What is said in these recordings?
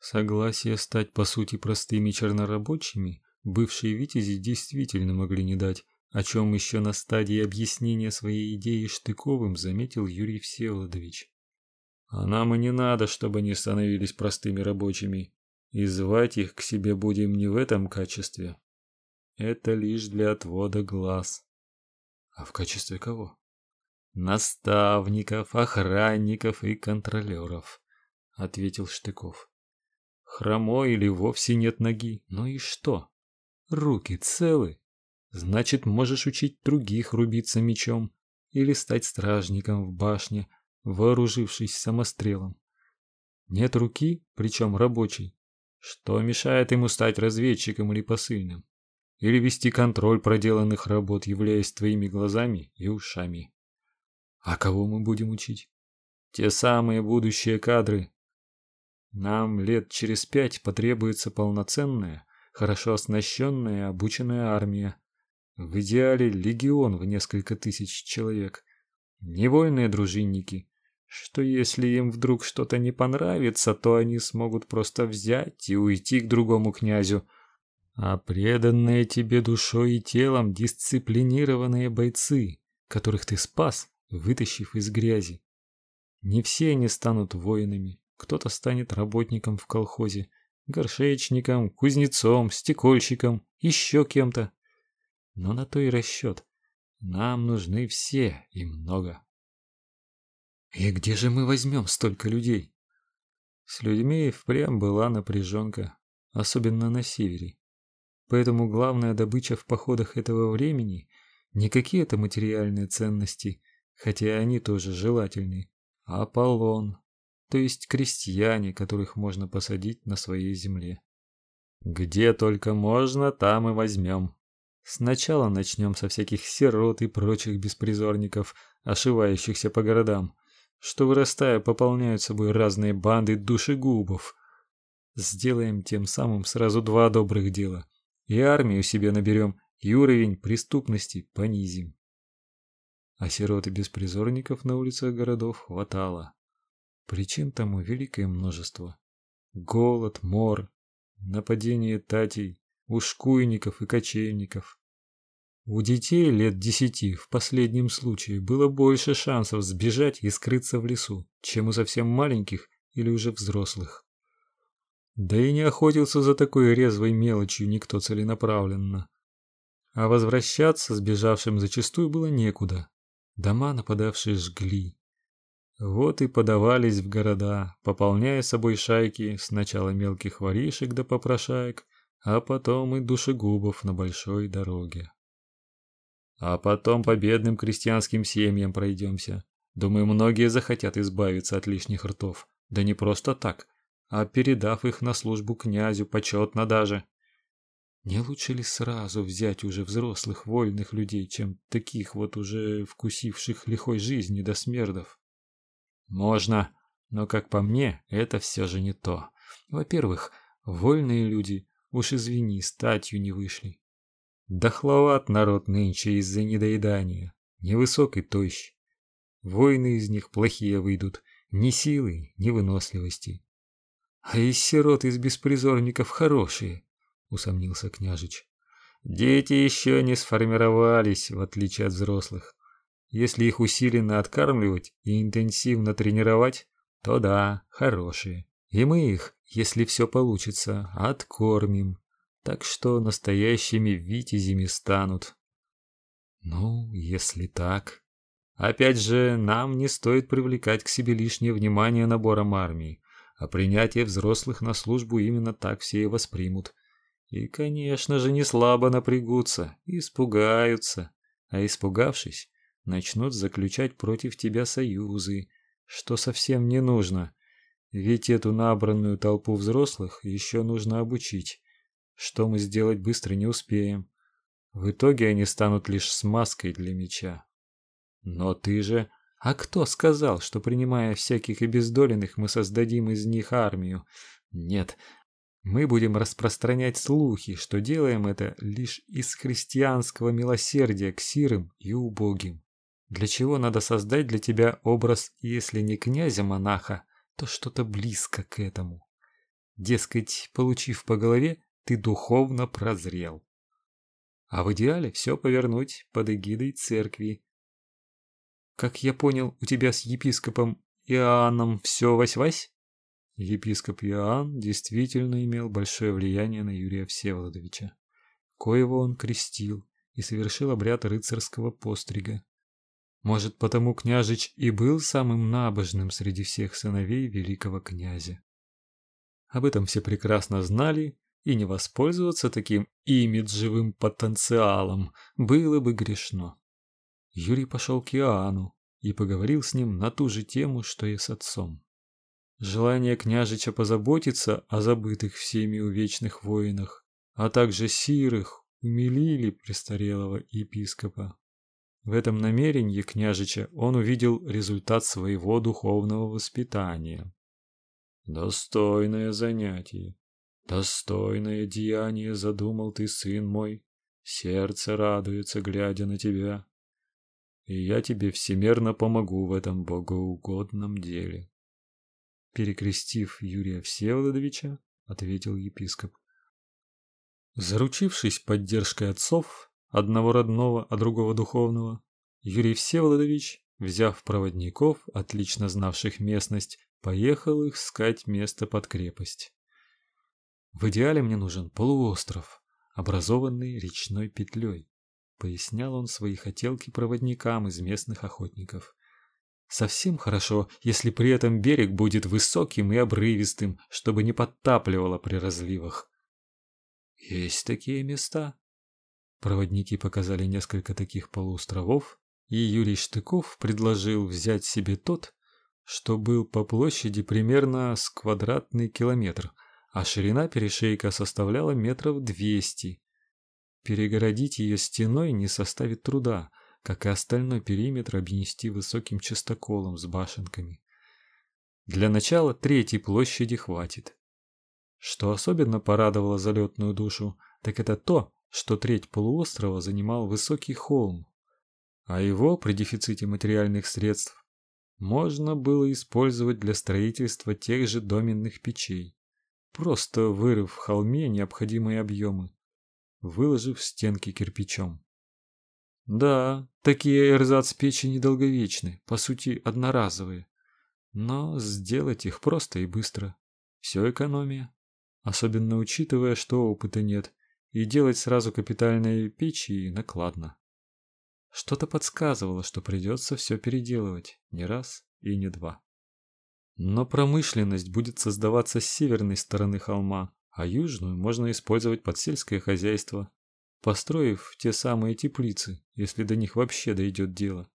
Согласие стать по сути простыми чернорабочими бывшие витязи действительно могли не дать, о чем еще на стадии объяснения своей идеи Штыковым заметил Юрий Всеволодович. А нам и не надо, чтобы они становились простыми рабочими, и звать их к себе будем не в этом качестве. Это лишь для отвода глаз. А в качестве кого? Наставников, охранников и контролеров, ответил Штыков. Хромой или вовсе нет ноги, ну и что? Руки целы. Значит, можешь учить других рубиться мечом или стать стражником в башне, вооружившись самострелом. Нет руки, причем рабочей. Что мешает ему стать разведчиком или посыльным? Или вести контроль проделанных работ, являясь твоими глазами и ушами? А кого мы будем учить? Те самые будущие кадры, нам лет через пять потребуется полноценная, хорошо оснащенная обученная армия. В идеале легион в несколько тысяч человек. Не военные дружинники, что если им вдруг что-то не понравится, то они смогут просто взять и уйти к другому князю. А преданные тебе душой и телом дисциплинированные бойцы, которых ты спас, вытащив из грязи. Не все они станут воинами, кто-то станет работником в колхозе, горшечником, кузнецом, стекольщиком, еще кем-то. Но на то и расчет. Нам нужны все и много. И где же мы возьмем столько людей? С людьми впрямь была напряженка, особенно на севере. Поэтому главная добыча в походах этого времени не какие-то материальные ценности, хотя они тоже желательны, а полон, то есть крестьяне, которых можно посадить на своей земле. Где только можно, там и возьмем. Сначала начнем со всяких сирот и прочих беспризорников, ошивающихся по городам, что вырастая пополняют собой разные банды душегубов. Сделаем тем самым сразу два добрых дела. И армию себе наберем, и уровень преступности понизим. А сирот и беспризорников на улицах городов хватало. Причин тому великое множество. Голод, мор, нападение татей, ушкуйников и кочевников. У детей лет десяти в последнем случае было больше шансов сбежать и скрыться в лесу, чем у совсем маленьких или уже взрослых. Да и не охотился за такой резвой мелочью никто целенаправленно. А возвращаться сбежавшим зачастую было некуда. Дома нападавшие жгли, вот и подавались в города, пополняя собой шайки сначала мелких воришек да попрошаек, а потом и душегубов на большой дороге. А потом по бедным крестьянским семьям пройдемся. Думаю, многие захотят избавиться от лишних ртов. Да не просто так, а передав их на службу князю почетно даже. Не лучше ли сразу взять уже взрослых вольных людей, чем таких вот уже вкусивших лихой жизни до смердов? Можно, но, как по мне, это все же не то. Во-первых, вольные люди, уж извини, статью не вышли. Дохловат народ нынче из-за недоедания, невысокий тощ. Воины из них плохие выйдут, ни силы, ни выносливости. А из сирот из беспризорников хорошие, усомнился княжич. Дети еще не сформировались, в отличие от взрослых. Если их усиленно откармливать и интенсивно тренировать, то да, хорошие. И мы их, если все получится, откормим. Так что настоящими витязями станут. Ну, если так. Опять же, нам не стоит привлекать к себе лишнее внимание набором армии, а принятие взрослых на службу именно так все и воспримут. И, конечно же, не слабо напрягутся, испугаются. А испугавшись, начнут заключать против тебя союзы, что совсем не нужно. Ведь эту набранную толпу взрослых еще нужно обучить, что мы сделать быстро не успеем. В итоге они станут лишь смазкой для меча. Но ты же... А кто сказал, что принимая всяких обездоленных, мы создадим из них армию? Нет, мы будем распространять слухи, что делаем это лишь из христианского милосердия к сирым и убогим. Для чего надо создать для тебя образ, если не князя-монаха, то что-то близко к этому. Дескать, получив по голове, ты духовно прозрел. А в идеале все повернуть под эгидой церкви. Как я понял, у тебя с епископом Иоанном все вась-вась? Епископ Иоанн действительно имел большое влияние на Юрия Всеволодовича, коего он крестил и совершил обряд рыцарского пострига. Может, потому княжич и был самым набожным среди всех сыновей великого князя. Об этом все прекрасно знали, и не воспользоваться таким имиджевым потенциалом было бы грешно. Юрий пошел к Иоанну и поговорил с ним на ту же тему, что и с отцом. Желание княжича позаботиться о забытых всеми увечных воинах, а также сирых, умилили престарелого епископа. В этом намерении княжича он увидел результат своего духовного воспитания. Достойное занятие, достойное деяние задумал ты, сын мой. Сердце радуется, глядя на тебя. И я тебе всемерно помогу в этом богоугодном деле перекрестив Юрия Всеволодовича, ответил епископ. Заручившись поддержкой отцов, одного родного, а другого духовного, Юрий Всеволодович, взяв проводников, отлично знавших местность, поехал их искать место под крепость. В идеале мне нужен полуостров, образованный речной петлей, пояснял он свои хотелки проводникам из местных охотников. Совсем хорошо, если при этом берег будет высоким и обрывистым, чтобы не подтапливало при разливах. Есть такие места. Проводники показали несколько таких полуостровов, и Юрий Штыков предложил взять себе тот, что был по площади примерно с квадратный километр, а ширина перешейка составляла метров двести. Перегородить ее стеной не составит труда, как и остальной периметр обнести высоким частоколом с башенками. Для начала третьей площади хватит. Что особенно порадовало залетную душу, так это то, что треть полуострова занимал высокий холм, а его при дефиците материальных средств можно было использовать для строительства тех же доменных печей, просто вырыв в холме необходимые объемы, выложив стенки кирпичом. Да, такие эрзац-печи недолговечны, по сути одноразовые. Но сделать их просто и быстро. Все экономия. Особенно учитывая, что опыта нет, и делать сразу капитальные печи накладно. Что-то подсказывало, что придется все переделывать не раз и не два. Но промышленность будет создаваться с северной стороны холма, а южную можно использовать под сельское хозяйство, построив те самые теплицы, если до них вообще дойдет дело.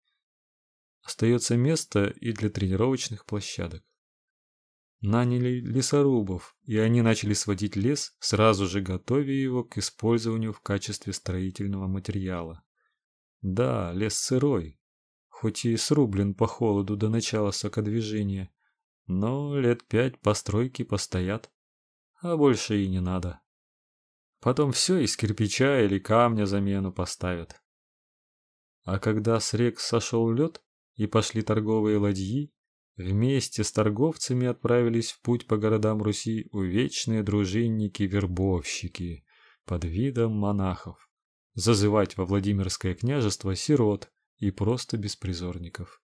Остается место и для тренировочных площадок. Наняли лесорубов, и они начали сводить лес, сразу же готовя его к использованию в качестве строительного материала. Да, лес сырой, хоть и срублен по холоду до начала сокодвижения, но лет пять постройки постоят, а больше и не надо. Потом все из кирпича или камня замену поставят. А когда с рек сошел лед и пошли торговые ладьи, вместе с торговцами отправились в путь по городам Руси увечные дружинники-вербовщики под видом монахов, зазывать во Владимирское княжество сирот и просто беспризорников.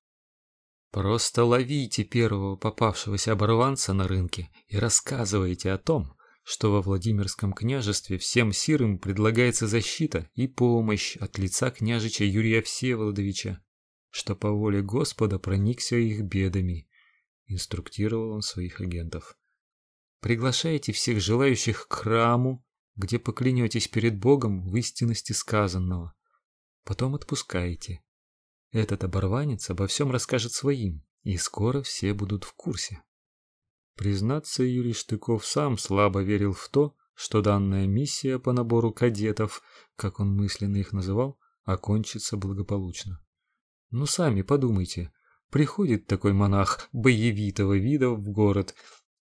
Просто ловите первого попавшегося оборванца на рынке и рассказывайте о том, что во Владимирском княжестве всем сирым предлагается защита и помощь от лица княжича Юрия Всеволодовича, что по воле Господа проникся их бедами, инструктировал он своих агентов. Приглашайте всех желающих к храму, где поклянетесь перед Богом в истинности сказанного. Потом отпускаете. Этот оборванец обо всем расскажет своим, и скоро все будут в курсе. Признаться, Юрий Штыков сам слабо верил в то, что данная миссия по набору кадетов, как он мысленно их называл, окончится благополучно. Ну сами подумайте, приходит такой монах боевитого вида в город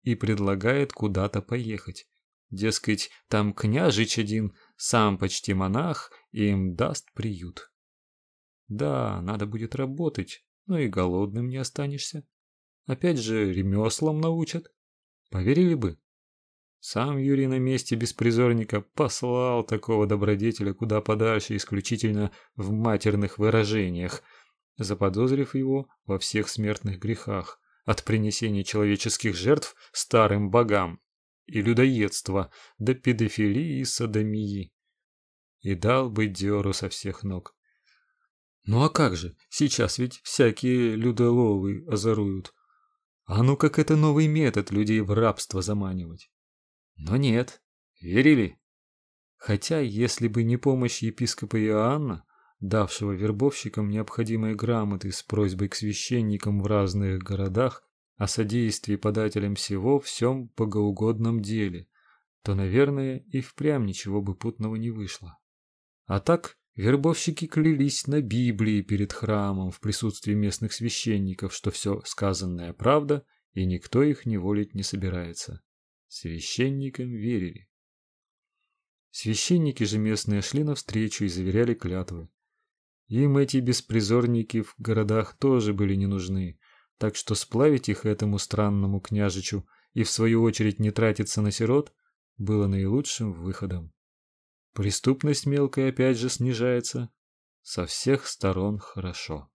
и предлагает куда-то поехать. Дескать, там княжич один, сам почти монах, и им даст приют. Да, надо будет работать, но и голодным не останешься. Опять же, ремеслам научат. Поверили бы? Сам Юрий на месте беспризорника послал такого добродетеля куда подальше исключительно в матерных выражениях, заподозрив его во всех смертных грехах, от принесения человеческих жертв старым богам и людоедства до педофилии и садомии. И дал бы дёру со всех ног. Ну а как же, сейчас ведь всякие людоловы озоруют. А ну как это новый метод людей в рабство заманивать. Но нет, верили. Хотя, если бы не помощь епископа Иоанна, давшего вербовщикам необходимые грамоты с просьбой к священникам в разных городах о содействии подателям всего всем богоугодном деле, то, наверное, и впрямь ничего бы путного не вышло. А так вербовщики клялись на Библии перед храмом в присутствии местных священников, что все сказанное правда, и никто их неволить не собирается. Священникам верили. Священники же местные шли навстречу и заверяли клятвы. Им эти беспризорники в городах тоже были не нужны, так что сплавить их этому странному княжичу и в свою очередь не тратиться на сирот было наилучшим выходом. Преступность мелкая опять же снижается. Со всех сторон хорошо.